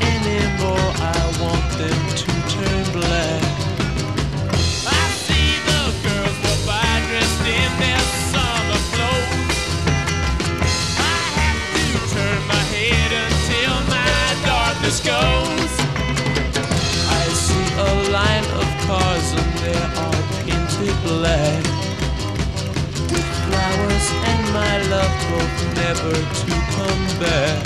anymore. I want them to turn black. I see the girls by dressed in their summer clothes. I have to turn my head until my darkness goes. I see a line of cars and they are painted black. With flowers and my love never to come back.